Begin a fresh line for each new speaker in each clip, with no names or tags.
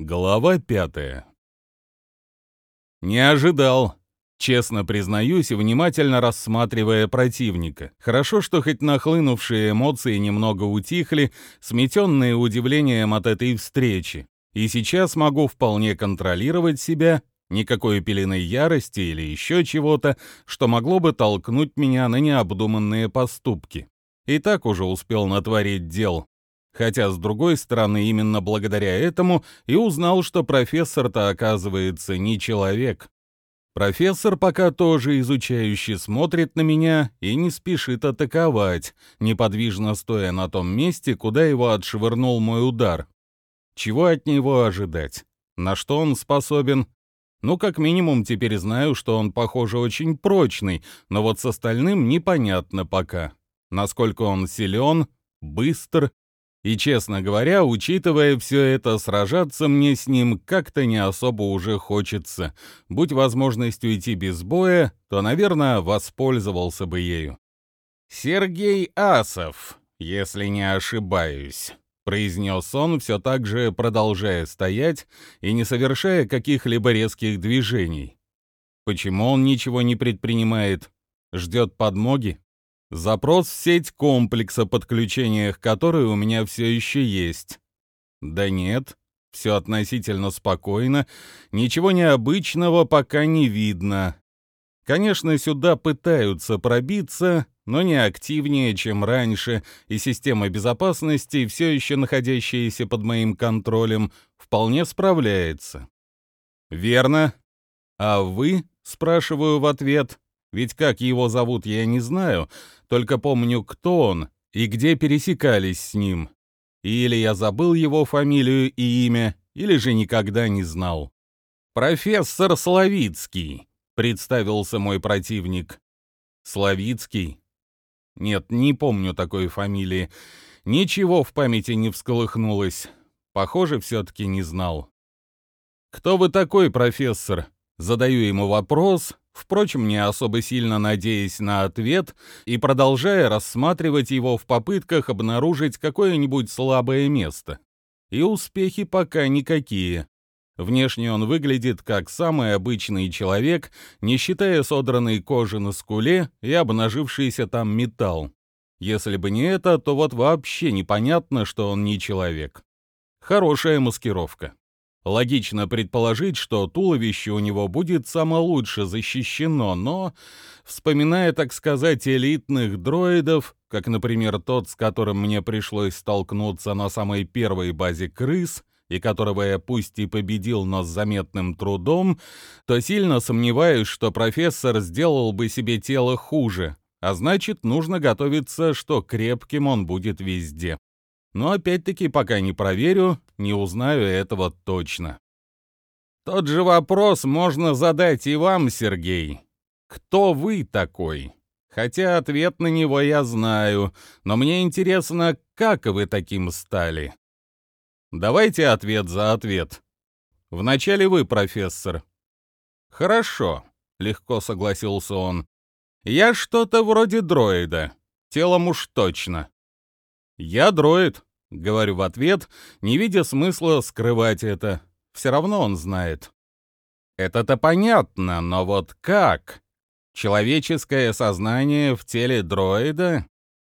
Глава пятая. Не ожидал. Честно признаюсь, внимательно рассматривая противника. Хорошо, что хоть нахлынувшие эмоции немного утихли, сметенные удивлением от этой встречи. И сейчас могу вполне контролировать себя, никакой пеленой ярости или еще чего-то, что могло бы толкнуть меня на необдуманные поступки. И так уже успел натворить дел, Хотя, с другой стороны, именно благодаря этому и узнал, что профессор-то, оказывается, не человек. Профессор пока тоже изучающе смотрит на меня и не спешит атаковать, неподвижно стоя на том месте, куда его отшвырнул мой удар. Чего от него ожидать? На что он способен? Ну, как минимум, теперь знаю, что он, похоже, очень прочный, но вот с остальным непонятно пока. Насколько он силен, быстр и, честно говоря, учитывая все это, сражаться мне с ним как-то не особо уже хочется. Будь возможность уйти без боя, то, наверное, воспользовался бы ею. «Сергей Асов, если не ошибаюсь», — произнес он, все так же продолжая стоять и не совершая каких-либо резких движений. Почему он ничего не предпринимает? Ждет подмоги? Запрос в сеть комплекса, подключения к которой у меня все еще есть. Да нет, все относительно спокойно, ничего необычного пока не видно. Конечно, сюда пытаются пробиться, но не активнее, чем раньше, и система безопасности, все еще находящаяся под моим контролем, вполне справляется. «Верно. А вы?» — спрашиваю в ответ. Ведь как его зовут, я не знаю, только помню, кто он и где пересекались с ним. Или я забыл его фамилию и имя, или же никогда не знал. «Профессор Славицкий», — представился мой противник. «Славицкий?» Нет, не помню такой фамилии. Ничего в памяти не всколыхнулось. Похоже, все-таки не знал. «Кто вы такой, профессор?» Задаю ему вопрос, впрочем, не особо сильно надеясь на ответ и продолжая рассматривать его в попытках обнаружить какое-нибудь слабое место. И успехи пока никакие. Внешне он выглядит как самый обычный человек, не считая содранной кожи на скуле и обнажившийся там металл. Если бы не это, то вот вообще непонятно, что он не человек. Хорошая маскировка. Логично предположить, что туловище у него будет само лучше защищено, но, вспоминая, так сказать, элитных дроидов, как, например, тот, с которым мне пришлось столкнуться на самой первой базе крыс, и которого я пусть и победил, но с заметным трудом, то сильно сомневаюсь, что профессор сделал бы себе тело хуже, а значит, нужно готовиться, что крепким он будет везде. Но опять-таки, пока не проверю, не узнаю этого точно. Тот же вопрос можно задать и вам, Сергей. Кто вы такой? Хотя ответ на него я знаю, но мне интересно, как вы таким стали. Давайте ответ за ответ. Вначале вы, профессор. Хорошо, легко согласился он. Я что-то вроде дроида. Телом уж точно. «Я дроид», — говорю в ответ, не видя смысла скрывать это. Все равно он знает. Это-то понятно, но вот как? Человеческое сознание в теле дроида?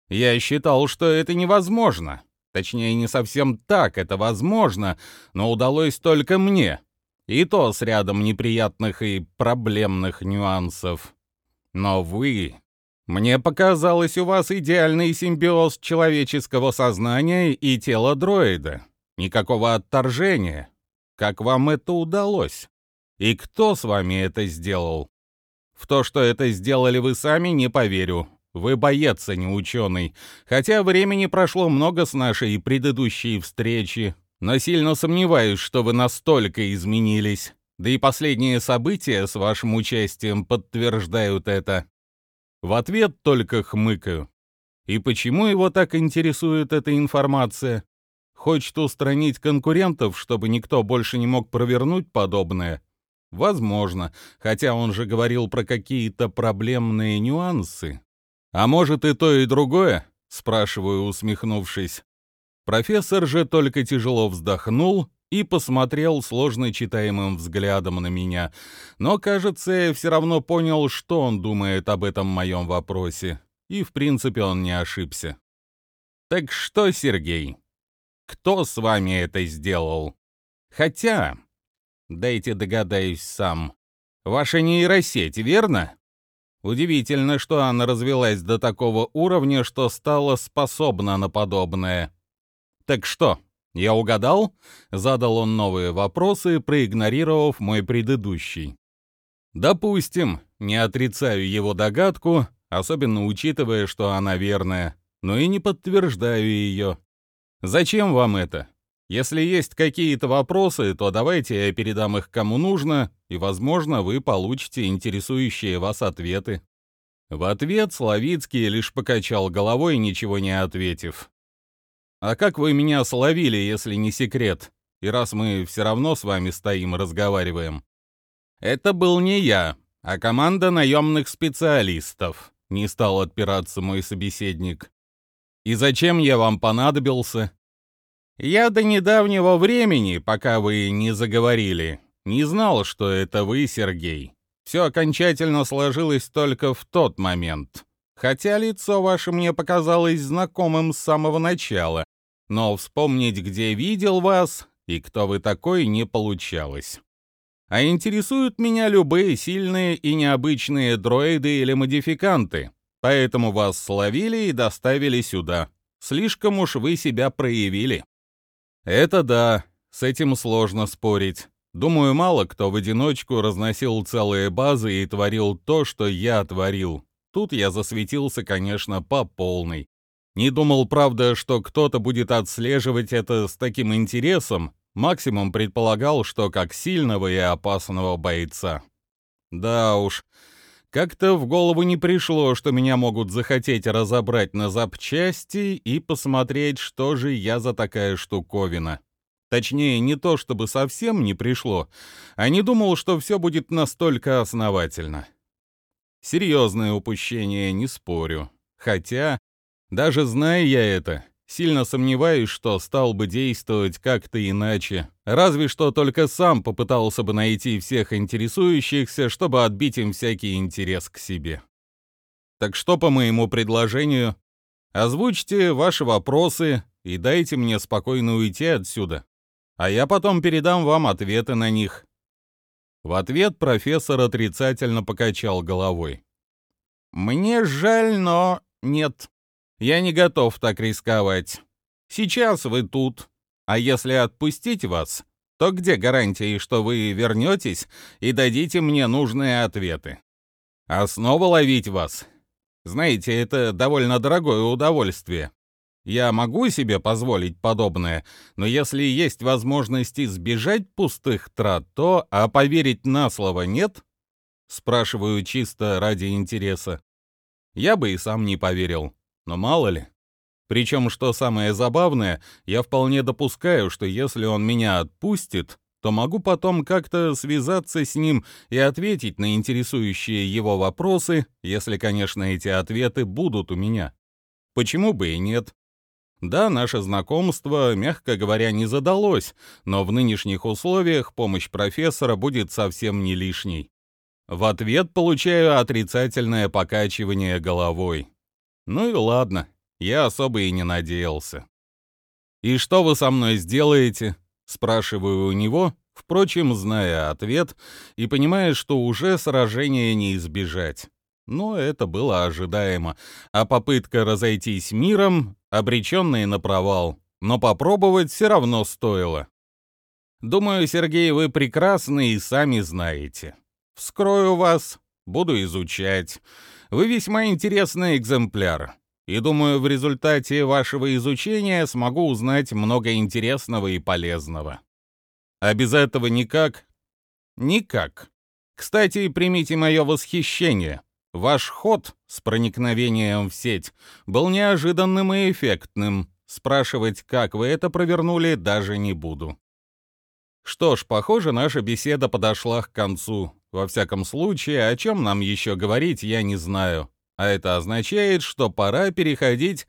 Я считал, что это невозможно. Точнее, не совсем так это возможно, но удалось только мне. И то с рядом неприятных и проблемных нюансов. Но вы мне показалось, у вас идеальный симбиоз человеческого сознания и тела дроида. Никакого отторжения. Как вам это удалось? И кто с вами это сделал? В то, что это сделали вы сами, не поверю. Вы боец, а не ученый. Хотя времени прошло много с нашей предыдущей встречи. Но сильно сомневаюсь, что вы настолько изменились. Да и последние события с вашим участием подтверждают это. В ответ только хмыкаю. И почему его так интересует эта информация? Хочет устранить конкурентов, чтобы никто больше не мог провернуть подобное? Возможно, хотя он же говорил про какие-то проблемные нюансы. А может и то, и другое? Спрашиваю, усмехнувшись. Профессор же только тяжело вздохнул и посмотрел сложно читаемым взглядом на меня, но, кажется, я все равно понял, что он думает об этом моем вопросе, и, в принципе, он не ошибся. «Так что, Сергей, кто с вами это сделал? Хотя, дайте догадаюсь сам, ваша нейросеть, верно?» Удивительно, что она развелась до такого уровня, что стала способна на подобное. «Так что, я угадал?» — задал он новые вопросы, проигнорировав мой предыдущий. «Допустим, не отрицаю его догадку, особенно учитывая, что она верная, но и не подтверждаю ее. Зачем вам это? Если есть какие-то вопросы, то давайте я передам их кому нужно, и, возможно, вы получите интересующие вас ответы». В ответ Славицкий лишь покачал головой, ничего не ответив. «А как вы меня словили, если не секрет? И раз мы все равно с вами стоим и разговариваем?» «Это был не я, а команда наемных специалистов», — не стал отпираться мой собеседник. «И зачем я вам понадобился?» «Я до недавнего времени, пока вы не заговорили, не знал, что это вы, Сергей. Все окончательно сложилось только в тот момент. Хотя лицо ваше мне показалось знакомым с самого начала, но вспомнить, где видел вас и кто вы такой, не получалось. А интересуют меня любые сильные и необычные дроиды или модификанты, поэтому вас словили и доставили сюда. Слишком уж вы себя проявили. Это да, с этим сложно спорить. Думаю, мало кто в одиночку разносил целые базы и творил то, что я творил. Тут я засветился, конечно, по полной. Не думал, правда, что кто-то будет отслеживать это с таким интересом. Максимум предполагал, что как сильного и опасного бойца. Да уж, как-то в голову не пришло, что меня могут захотеть разобрать на запчасти и посмотреть, что же я за такая штуковина. Точнее, не то чтобы совсем не пришло, а не думал, что все будет настолько основательно. Серьезное упущение, не спорю. Хотя, даже зная я это, сильно сомневаюсь, что стал бы действовать как-то иначе. Разве что только сам попытался бы найти всех интересующихся, чтобы отбить им всякий интерес к себе. Так что по моему предложению? Озвучьте ваши вопросы и дайте мне спокойно уйти отсюда а я потом передам вам ответы на них». В ответ профессор отрицательно покачал головой. «Мне жаль, но нет. Я не готов так рисковать. Сейчас вы тут, а если отпустить вас, то где гарантии, что вы вернетесь и дадите мне нужные ответы? А снова ловить вас? Знаете, это довольно дорогое удовольствие. Я могу себе позволить подобное, но если есть возможность избежать пустых трат, то, а поверить на слово нет? Спрашиваю чисто ради интереса. Я бы и сам не поверил, но мало ли. Причем, что самое забавное, я вполне допускаю, что если он меня отпустит, то могу потом как-то связаться с ним и ответить на интересующие его вопросы, если, конечно, эти ответы будут у меня. Почему бы и нет? Да, наше знакомство, мягко говоря, не задалось, но в нынешних условиях помощь профессора будет совсем не лишней. В ответ получаю отрицательное покачивание головой. Ну и ладно, я особо и не надеялся. «И что вы со мной сделаете?» — спрашиваю у него, впрочем, зная ответ и понимая, что уже сражения не избежать. Но это было ожидаемо, а попытка разойтись миром обреченные на провал, но попробовать все равно стоило. Думаю, Сергей, вы прекрасны и сами знаете. Вскрою вас, буду изучать. Вы весьма интересный экземпляр. И думаю, в результате вашего изучения смогу узнать много интересного и полезного. А без этого никак? Никак. Кстати, примите мое восхищение. Ваш ход с проникновением в сеть был неожиданным и эффектным. Спрашивать, как вы это провернули, даже не буду. Что ж, похоже, наша беседа подошла к концу. Во всяком случае, о чем нам еще говорить, я не знаю. А это означает, что пора переходить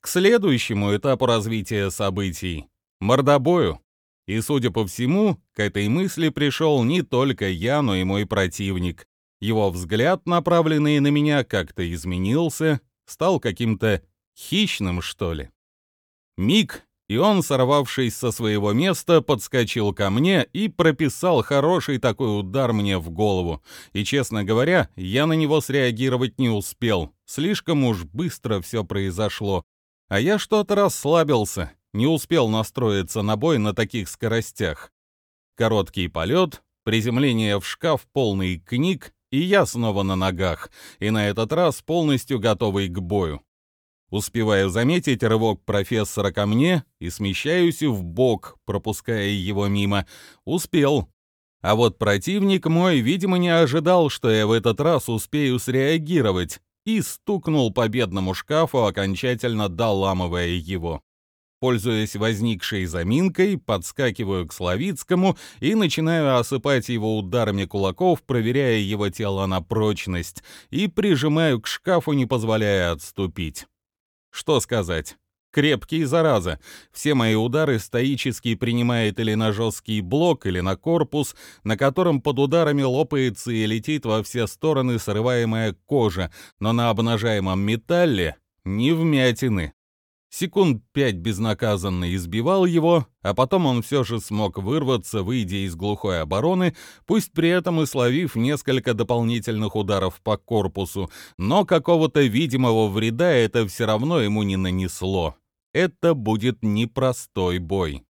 к следующему этапу развития событий — мордобою. И, судя по всему, к этой мысли пришел не только я, но и мой противник. Его взгляд, направленный на меня, как-то изменился, стал каким-то хищным, что ли. Миг, и он, сорвавшись со своего места, подскочил ко мне и прописал хороший такой удар мне в голову. И, честно говоря, я на него среагировать не успел. Слишком уж быстро все произошло. А я что-то расслабился, не успел настроиться на бой на таких скоростях. Короткий полет, приземление в шкаф полный книг, и я снова на ногах, и на этот раз полностью готовый к бою. Успеваю заметить рывок профессора ко мне и смещаюсь в бок, пропуская его мимо. Успел. А вот противник мой, видимо, не ожидал, что я в этот раз успею среагировать, и стукнул по бедному шкафу, окончательно доламывая его. Пользуясь возникшей заминкой, подскакиваю к Славицкому и начинаю осыпать его ударами кулаков, проверяя его тело на прочность, и прижимаю к шкафу, не позволяя отступить. Что сказать? Крепкий, зараза. Все мои удары стоически принимает или на жесткий блок, или на корпус, на котором под ударами лопается и летит во все стороны срываемая кожа, но на обнажаемом металле ни вмятины. Секунд пять безнаказанно избивал его, а потом он все же смог вырваться, выйдя из глухой обороны, пусть при этом и словив несколько дополнительных ударов по корпусу, но какого-то видимого вреда это все равно ему не нанесло. Это будет непростой бой.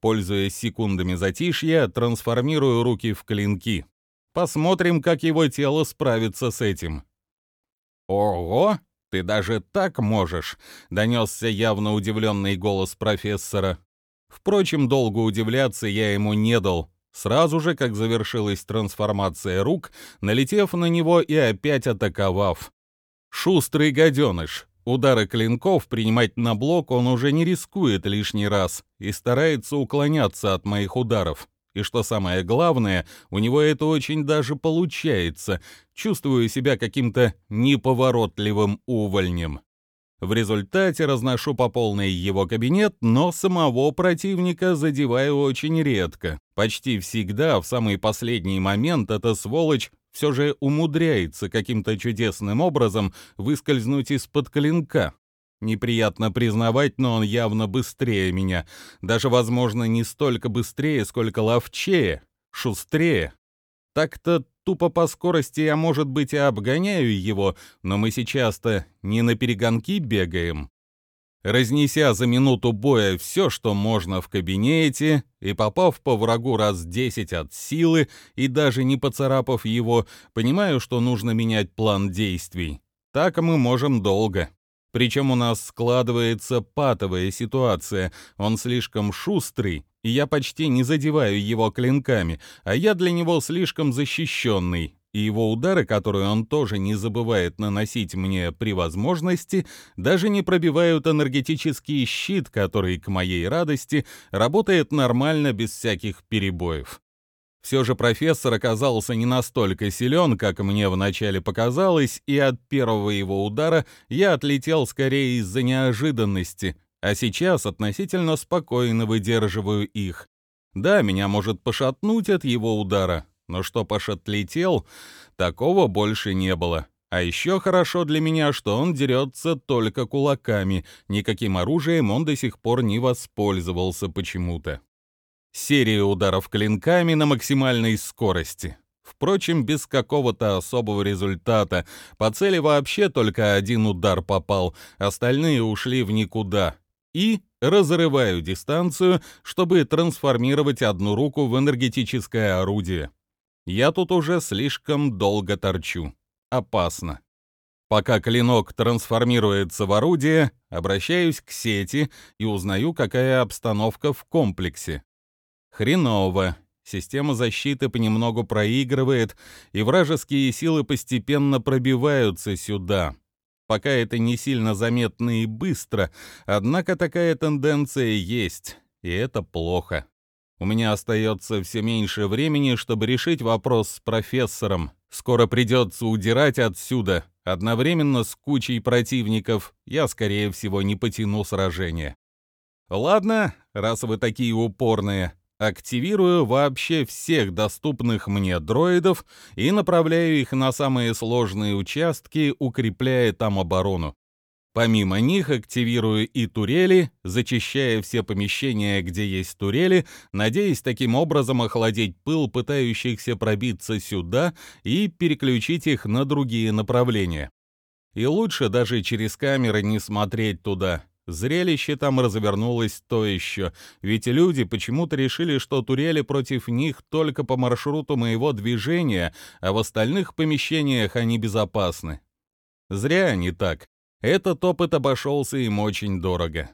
Пользуясь секундами затишья, трансформирую руки в клинки. Посмотрим, как его тело справится с этим. Ого! «Ты даже так можешь!» — донесся явно удивленный голос профессора. Впрочем, долго удивляться я ему не дал. Сразу же, как завершилась трансформация рук, налетев на него и опять атаковав. Шустрый гаденыш. Удары клинков принимать на блок он уже не рискует лишний раз и старается уклоняться от моих ударов. И что самое главное, у него это очень даже получается. Чувствую себя каким-то неповоротливым увольнем. В результате разношу по полной его кабинет, но самого противника задеваю очень редко. Почти всегда в самый последний момент эта сволочь все же умудряется каким-то чудесным образом выскользнуть из-под клинка. Неприятно признавать, но он явно быстрее меня. Даже, возможно, не столько быстрее, сколько ловчее, шустрее. Так-то тупо по скорости я, может быть, и обгоняю его, но мы сейчас-то не на перегонки бегаем. Разнеся за минуту боя все, что можно в кабинете, и попав по врагу раз десять от силы, и даже не поцарапав его, понимаю, что нужно менять план действий. Так мы можем долго. Причем у нас складывается патовая ситуация. Он слишком шустрый, и я почти не задеваю его клинками, а я для него слишком защищенный. И его удары, которые он тоже не забывает наносить мне при возможности, даже не пробивают энергетический щит, который, к моей радости, работает нормально без всяких перебоев. Все же профессор оказался не настолько силен, как мне вначале показалось, и от первого его удара я отлетел скорее из-за неожиданности, а сейчас относительно спокойно выдерживаю их. Да, меня может пошатнуть от его удара, но что летел, такого больше не было. А еще хорошо для меня, что он дерется только кулаками, никаким оружием он до сих пор не воспользовался почему-то. Серия ударов клинками на максимальной скорости. Впрочем, без какого-то особого результата. По цели вообще только один удар попал, остальные ушли в никуда. И разрываю дистанцию, чтобы трансформировать одну руку в энергетическое орудие. Я тут уже слишком долго торчу. Опасно. Пока клинок трансформируется в орудие, обращаюсь к сети и узнаю, какая обстановка в комплексе. Хреново. Система защиты понемногу проигрывает, и вражеские силы постепенно пробиваются сюда. Пока это не сильно заметно и быстро, однако такая тенденция есть, и это плохо. У меня остается все меньше времени, чтобы решить вопрос с профессором. Скоро придется удирать отсюда. Одновременно с кучей противников я, скорее всего, не потяну сражение. Ладно, раз вы такие упорные, активирую вообще всех доступных мне дроидов и направляю их на самые сложные участки, укрепляя там оборону. Помимо них активирую и турели, зачищая все помещения, где есть турели, надеясь таким образом охладить пыл пытающихся пробиться сюда и переключить их на другие направления. И лучше даже через камеры не смотреть туда. Зрелище там развернулось то еще, ведь люди почему-то решили, что турели против них только по маршруту моего движения, а в остальных помещениях они безопасны. Зря они так. Этот опыт обошелся им очень дорого.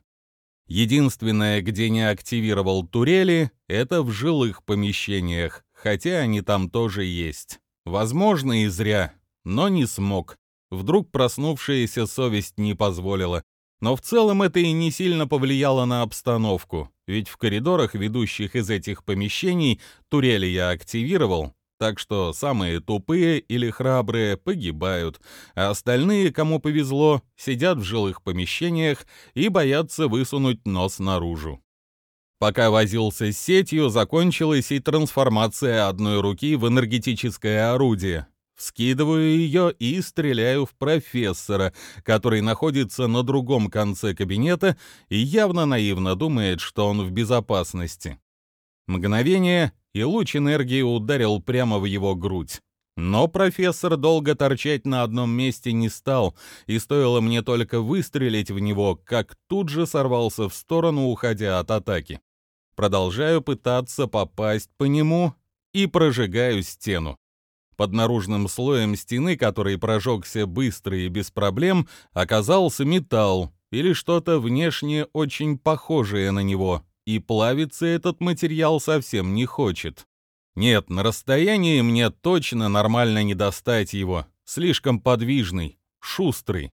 Единственное, где не активировал турели, это в жилых помещениях, хотя они там тоже есть. Возможно, и зря, но не смог. Вдруг проснувшаяся совесть не позволила. Но в целом это и не сильно повлияло на обстановку, ведь в коридорах, ведущих из этих помещений, турели я активировал, так что самые тупые или храбрые погибают, а остальные, кому повезло, сидят в жилых помещениях и боятся высунуть нос наружу. Пока возился с сетью, закончилась и трансформация одной руки в энергетическое орудие. Вскидываю ее и стреляю в профессора, который находится на другом конце кабинета и явно наивно думает, что он в безопасности. Мгновение, и луч энергии ударил прямо в его грудь. Но профессор долго торчать на одном месте не стал, и стоило мне только выстрелить в него, как тут же сорвался в сторону, уходя от атаки. Продолжаю пытаться попасть по нему и прожигаю стену. Под наружным слоем стены, который прожегся быстро и без проблем, оказался металл или что-то внешне очень похожее на него, и плавиться этот материал совсем не хочет. Нет, на расстоянии мне точно нормально не достать его. Слишком подвижный, шустрый.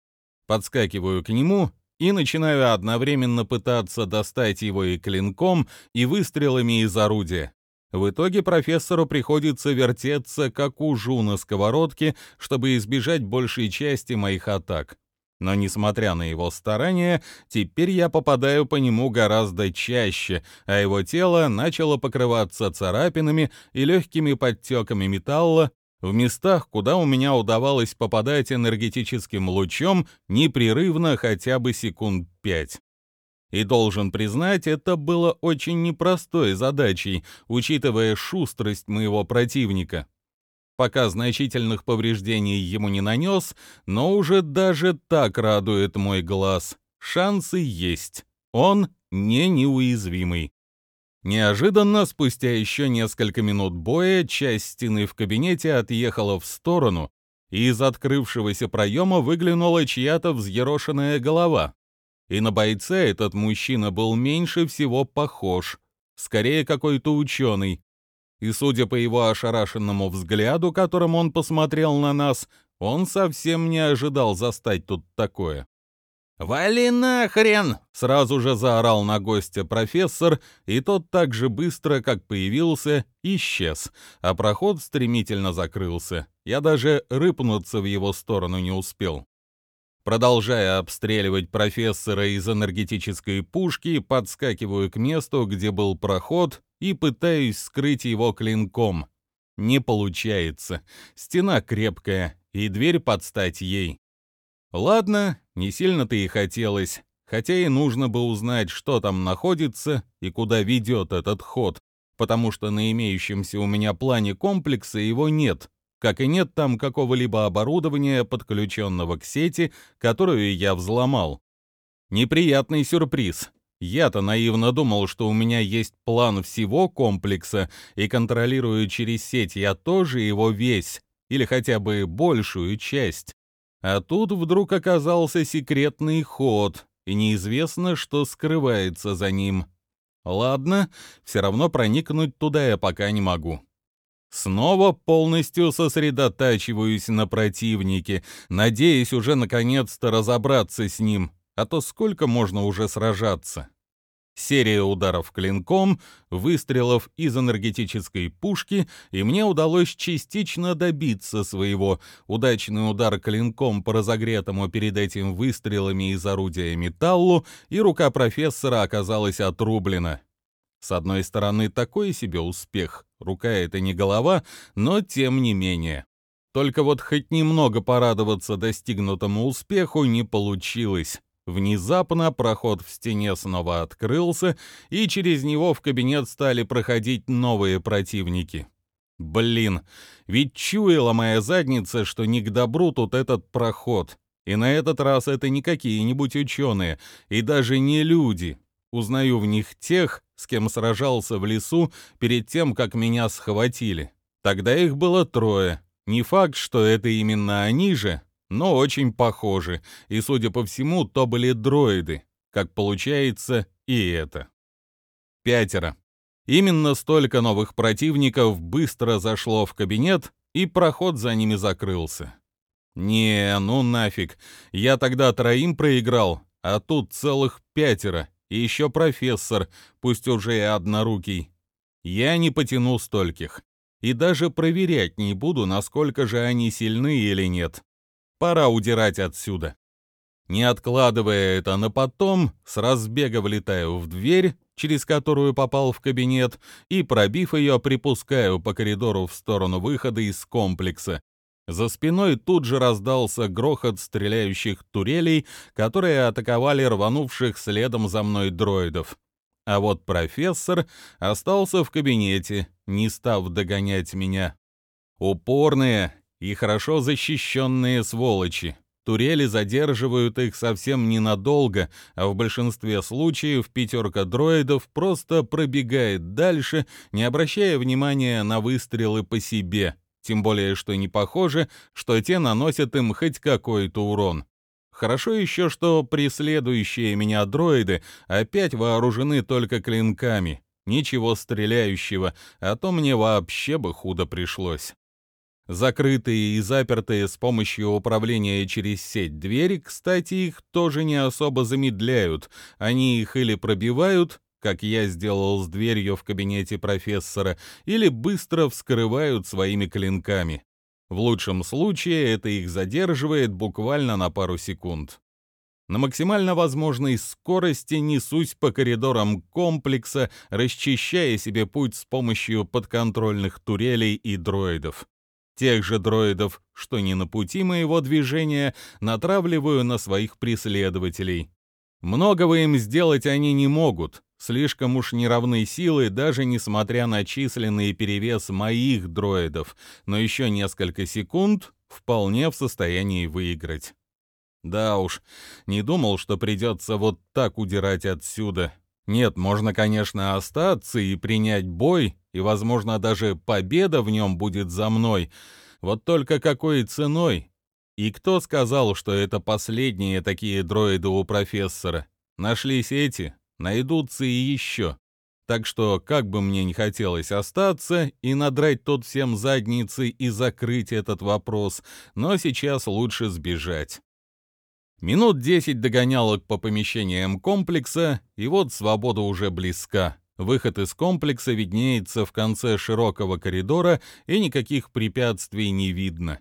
Подскакиваю к нему и начинаю одновременно пытаться достать его и клинком, и выстрелами из орудия. В итоге профессору приходится вертеться, как ужу на сковородке, чтобы избежать большей части моих атак. Но, несмотря на его старания, теперь я попадаю по нему гораздо чаще, а его тело начало покрываться царапинами и легкими подтеками металла в местах, куда у меня удавалось попадать энергетическим лучом непрерывно хотя бы секунд пять. И должен признать, это было очень непростой задачей, учитывая шустрость моего противника пока значительных повреждений ему не нанес, но уже даже так радует мой глаз. Шансы есть. Он не неуязвимый. Неожиданно, спустя еще несколько минут боя, часть стены в кабинете отъехала в сторону, и из открывшегося проема выглянула чья-то взъерошенная голова. И на бойца этот мужчина был меньше всего похож, скорее какой-то ученый, и, судя по его ошарашенному взгляду, которым он посмотрел на нас, он совсем не ожидал застать тут такое. «Вали нахрен!» — сразу же заорал на гостя профессор, и тот так же быстро, как появился, исчез, а проход стремительно закрылся. Я даже рыпнуться в его сторону не успел. Продолжая обстреливать профессора из энергетической пушки, подскакиваю к месту, где был проход, и пытаюсь скрыть его клинком. Не получается. Стена крепкая, и дверь под стать ей. Ладно, не сильно-то и хотелось, хотя и нужно бы узнать, что там находится и куда ведет этот ход, потому что на имеющемся у меня плане комплекса его нет, как и нет там какого-либо оборудования, подключенного к сети, которую я взломал. Неприятный сюрприз. Я-то наивно думал, что у меня есть план всего комплекса, и контролирую через сеть я тоже его весь, или хотя бы большую часть. А тут вдруг оказался секретный ход, и неизвестно, что скрывается за ним. Ладно, все равно проникнуть туда я пока не могу. Снова полностью сосредотачиваюсь на противнике, надеясь уже наконец-то разобраться с ним, а то сколько можно уже сражаться? Серия ударов клинком, выстрелов из энергетической пушки, и мне удалось частично добиться своего. Удачный удар клинком по разогретому перед этим выстрелами из орудия металлу, и рука профессора оказалась отрублена. С одной стороны, такой себе успех. Рука — это не голова, но тем не менее. Только вот хоть немного порадоваться достигнутому успеху не получилось. Внезапно проход в стене снова открылся, и через него в кабинет стали проходить новые противники. Блин, ведь чуяла моя задница, что не к добру тут этот проход. И на этот раз это не какие-нибудь ученые, и даже не люди. Узнаю в них тех, с кем сражался в лесу перед тем, как меня схватили. Тогда их было трое. Не факт, что это именно они же, но очень похожи, и, судя по всему, то были дроиды, как получается и это. Пятеро. Именно столько новых противников быстро зашло в кабинет, и проход за ними закрылся. Не, ну нафиг, я тогда троим проиграл, а тут целых пятеро, и еще профессор, пусть уже и однорукий. Я не потяну стольких. И даже проверять не буду, насколько же они сильны или нет. Пора удирать отсюда. Не откладывая это на потом, с разбега влетаю в дверь, через которую попал в кабинет, и, пробив ее, припускаю по коридору в сторону выхода из комплекса, за спиной тут же раздался грохот стреляющих турелей, которые атаковали рванувших следом за мной дроидов. А вот профессор остался в кабинете, не став догонять меня. Упорные и хорошо защищенные сволочи. Турели задерживают их совсем ненадолго, а в большинстве случаев пятерка дроидов просто пробегает дальше, не обращая внимания на выстрелы по себе — тем более, что не похоже, что те наносят им хоть какой-то урон. Хорошо еще, что преследующие меня дроиды опять вооружены только клинками. Ничего стреляющего, а то мне вообще бы худо пришлось. Закрытые и запертые с помощью управления через сеть двери, кстати, их тоже не особо замедляют. Они их или пробивают, как я сделал с дверью в кабинете профессора, или быстро вскрывают своими клинками. В лучшем случае это их задерживает буквально на пару секунд. На максимально возможной скорости несусь по коридорам комплекса, расчищая себе путь с помощью подконтрольных турелей и дроидов. Тех же дроидов, что не на пути моего движения, натравливаю на своих преследователей. Многого им сделать они не могут, Слишком уж неравны силы, даже несмотря на численный перевес моих дроидов, но еще несколько секунд вполне в состоянии выиграть. Да уж, не думал, что придется вот так удирать отсюда. Нет, можно, конечно, остаться и принять бой, и, возможно, даже победа в нем будет за мной. Вот только какой ценой? И кто сказал, что это последние такие дроиды у профессора? Нашлись эти, найдутся и еще. Так что, как бы мне не хотелось остаться и надрать тот всем задницы и закрыть этот вопрос, но сейчас лучше сбежать. Минут десять догонялок по помещениям комплекса, и вот свобода уже близка. Выход из комплекса виднеется в конце широкого коридора, и никаких препятствий не видно.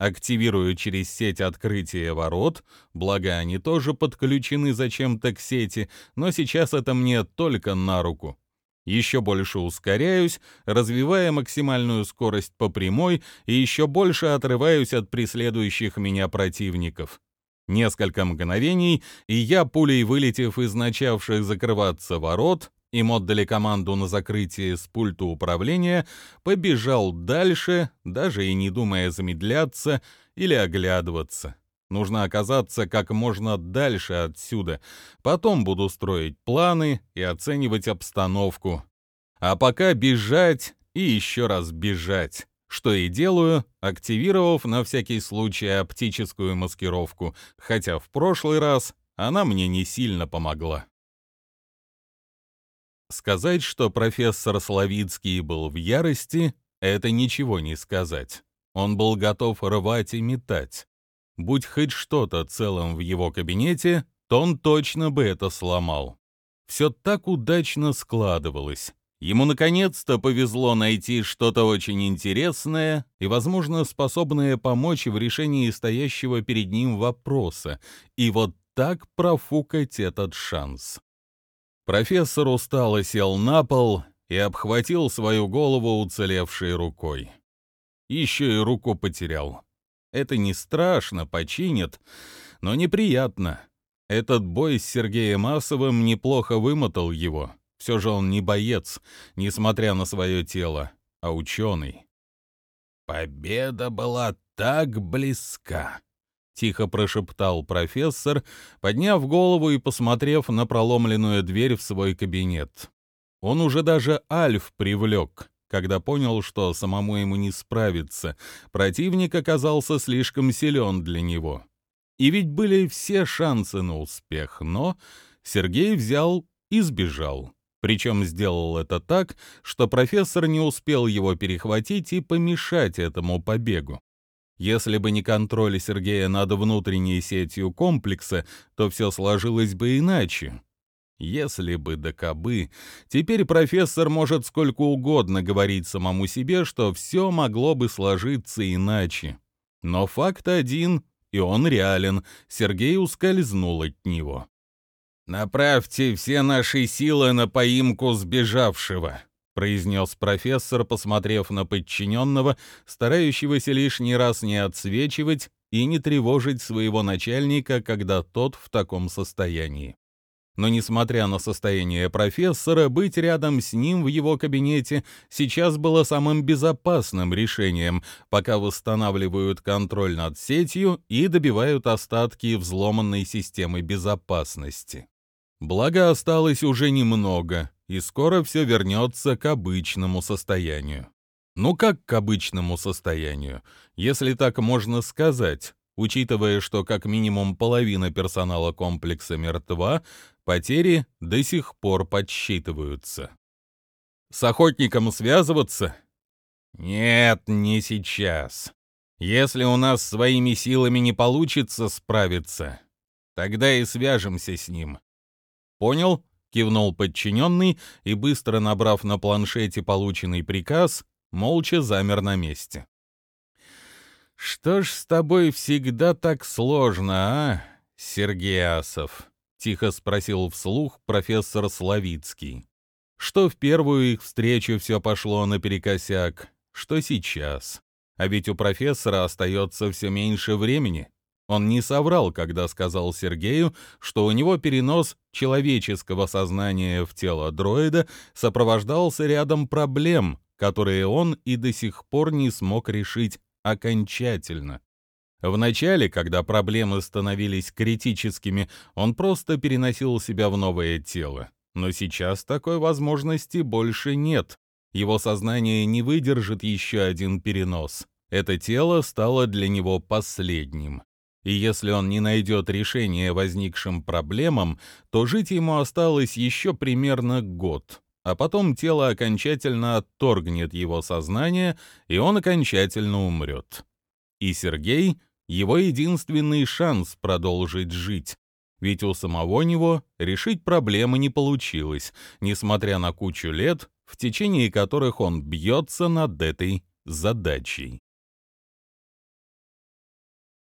Активирую через сеть открытия ворот, благо они тоже подключены зачем-то к сети, но сейчас это мне только на руку. Еще больше ускоряюсь, развивая максимальную скорость по прямой и еще больше отрываюсь от преследующих меня противников. Несколько мгновений, и я, пулей вылетев из начавших закрываться ворот, им отдали команду на закрытие с пульта управления, побежал дальше, даже и не думая замедляться или оглядываться. Нужно оказаться как можно дальше отсюда. Потом буду строить планы и оценивать обстановку. А пока бежать и еще раз бежать. Что и делаю, активировав на всякий случай оптическую маскировку, хотя в прошлый раз она мне не сильно помогла. Сказать, что профессор Славицкий был в ярости, это ничего не сказать. Он был готов рвать и метать. Будь хоть что-то целым в его кабинете, то он точно бы это сломал. Все так удачно складывалось. Ему наконец-то повезло найти что-то очень интересное и, возможно, способное помочь в решении стоящего перед ним вопроса, и вот так профукать этот шанс. Профессор устало сел на пол и обхватил свою голову уцелевшей рукой. Еще и руку потерял. Это не страшно, починят, но неприятно. Этот бой с Сергеем Асовым неплохо вымотал его. Все же он не боец, несмотря на свое тело, а ученый. «Победа была так близка», — тихо прошептал профессор, подняв голову и посмотрев на проломленную дверь в свой кабинет. Он уже даже Альф привлек, когда понял, что самому ему не справиться. Противник оказался слишком силен для него. И ведь были все шансы на успех, но Сергей взял и сбежал. Причем сделал это так, что профессор не успел его перехватить и помешать этому побегу. Если бы не контроль Сергея над внутренней сетью комплекса, то все сложилось бы иначе. Если бы да кабы, теперь профессор может сколько угодно говорить самому себе, что все могло бы сложиться иначе. Но факт один, и он реален, Сергей ускользнул от него. «Направьте все наши силы на поимку сбежавшего», — произнес профессор, посмотрев на подчиненного, старающегося лишний раз не отсвечивать и не тревожить своего начальника, когда тот в таком состоянии. Но несмотря на состояние профессора, быть рядом с ним в его кабинете сейчас было самым безопасным решением, пока восстанавливают контроль над сетью и добивают остатки взломанной системы безопасности. Благо осталось уже немного, и скоро все вернется к обычному состоянию. Ну как к обычному состоянию, если так можно сказать, учитывая, что как минимум половина персонала комплекса мертва, потери до сих пор подсчитываются. С охотником связываться? Нет, не сейчас. Если у нас своими силами не получится справиться, тогда и свяжемся с ним. «Понял?» — кивнул подчиненный и, быстро набрав на планшете полученный приказ, молча замер на месте. «Что ж с тобой всегда так сложно, а, Сергей Асов?» — тихо спросил вслух профессор Славицкий. Что в первую их встречу все пошло наперекосяк, что сейчас. А ведь у профессора остается все меньше времени. Он не соврал, когда сказал Сергею, что у него перенос человеческого сознания в тело дроида сопровождался рядом проблем, которые он и до сих пор не смог решить окончательно. Вначале, когда проблемы становились критическими, он просто переносил себя в новое тело. Но сейчас такой возможности больше нет. Его сознание не выдержит еще один перенос. Это тело стало для него последним и если он не найдет решения возникшим проблемам, то жить ему осталось еще примерно год, а потом тело окончательно отторгнет его сознание, и он окончательно умрет. И Сергей — его единственный шанс продолжить жить, ведь у самого него решить проблемы не получилось, несмотря на кучу лет, в течение которых он бьется над этой задачей.